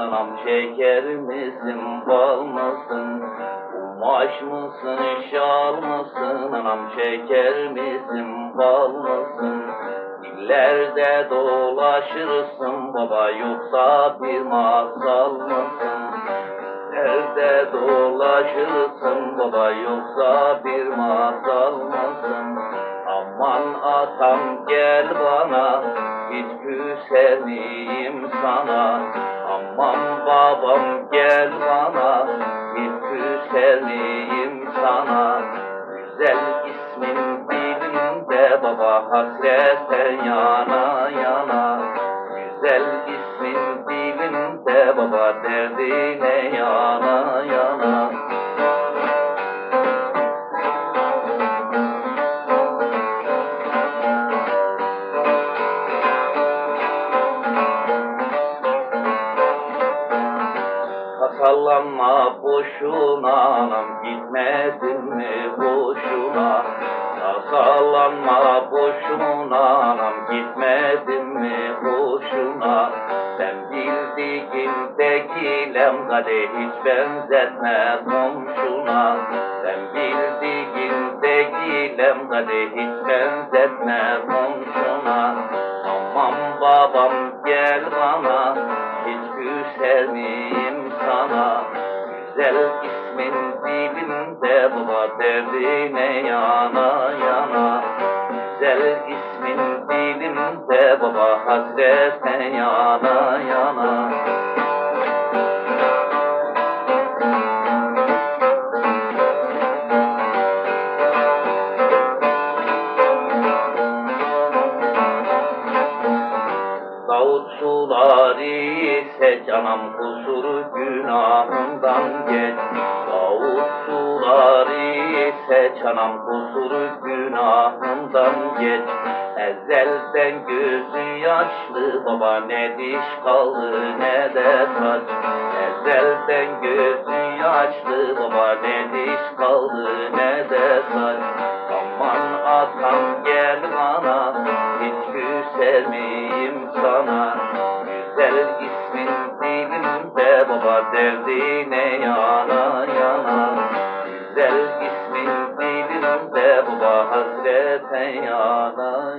anam şeker misin bal mısın? Kumaş mısın şal mısın anam şeker misin bal mısın? Dillerde dolaşırsın baba yoksa bir masal mısın? Dillerde dolaşırsın baba yoksa bir masal mısın? Aman atam gel bana hiç küser miyim sana? Aman babam gel bana hiç küser miyim sana? Güzel ismin dilimde baba hasretten yana yana Güzel ismin dilimde baba derdine yana yana Sallanma boşuna anam gitmedin mi boşuna? Sallanma boşuna anam gitmedin mi boşuna? Sen bildiğin tekilem kade hiç benzetme komşuna. Sen bildiğin tekilem kade hiç benzetme komşuna. Aman babam gel bana hiç küser miyim sana. Güzel ismin dilimde baba derdine yana yana. Güzel ismin dilimde baba hasrete yana yana. Suları ise canım kusur günahından geç Davut suları ise canım kusur günahından geç Ezelden gözü yaşlı baba ne diş kaldı ne de saç. Ezelden gözü yaşlı baba ne diş kaldı ne de saç. Aman atam gel bana hiç küser miyim sana Güzel ismin dilimde baba derdine yana yana. Güzel ismin dilimde baba hasrete yana